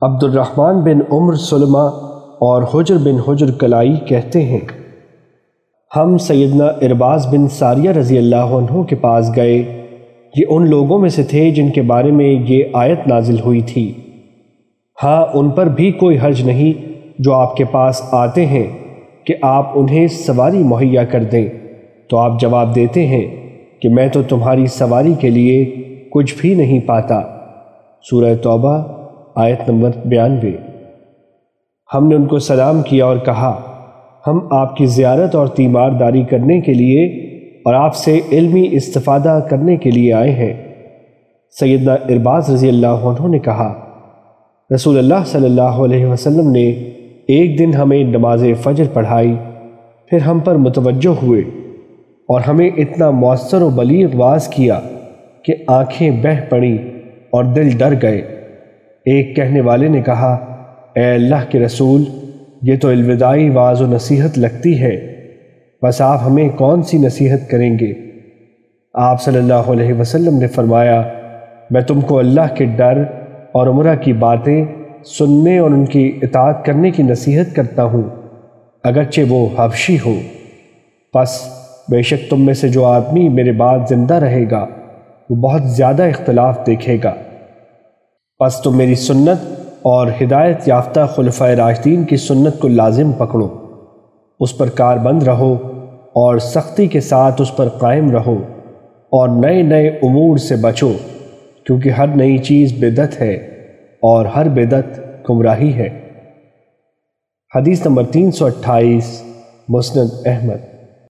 عبد الرحمن بن عمر سلمہ اور حجر بن حجر کلائی کہتے ہیں، ہم سیدنا ارباز بن ساریہ رضی اللہ عنہ کے پاس گئے۔ یہ ان لوگوں میں سے تھے جن کے بارے میں یہ آیت نازل ہوئی تھی۔ ہاں ان پر بھی کوئی حرج نہیں جو آپ کے پاس آتے ہیں کہ آپ انہیں سواری مہیا کر دیں۔ تو آپ جواب دیتے ہیں کہ میں تو تمہاری سواری کے لیے کچھ بھی نہیں پاتا۔ سورہ توبہ آیت نمبر بیانوے۔ ہم نے ان کو سلام کیا اور کہا، ہم آپ کی زیارت اور تیمار داری کرنے کے لیے اور آپ سے علمی استفادہ کرنے کے لیے آئے ہیں۔ سیدنا ارباز رضی اللہ عنہ نے کہا، رسول اللہ صلی اللہ علیہ وسلم نے ایک دن ہمیں نماز فجر پڑھائی، پھر ہم پر متوجہ ہوئے اور ہمیں اتنا مؤثر و بلیغ واز کیا کہ آنکھیں بہہ پڑیں اور دل ڈر گئے۔ ایک کہنے والے نے کہا، اے اللہ کے رسول، یہ تو الوداعی واز و نصیحت لگتی ہے۔ بس آپ ہمیں کون سی نصیحت کریں گے؟ آپ صلی اللہ علیہ وسلم نے فرمایا، میں تم کو اللہ کے ڈر اور عمرہ کی باتیں سننے اور ان کی اطاعت کرنے کی نصیحت کرتا ہوں، اگرچہ وہ حبشی ہو پس بے شک تم میں سے جو آدمی میرے بعد زندہ رہے گا، وہ بہت زیادہ اختلاف دیکھے گا۔ پس تم میری سنت اور ہدایت یافتہ خلفۂ راشدین کی سنت کو لازم پکڑو۔ اس پر کار بند رہو اور سختی کے ساتھ اس پر قائم رہو اور نئے نئے امور سے بچو، کیونکہ ہر نئی چیز بدت ہے اور ہر بدت گمراہی ہے۔ حدیث نمبر تین سو اٹھائیس، مسند احمد۔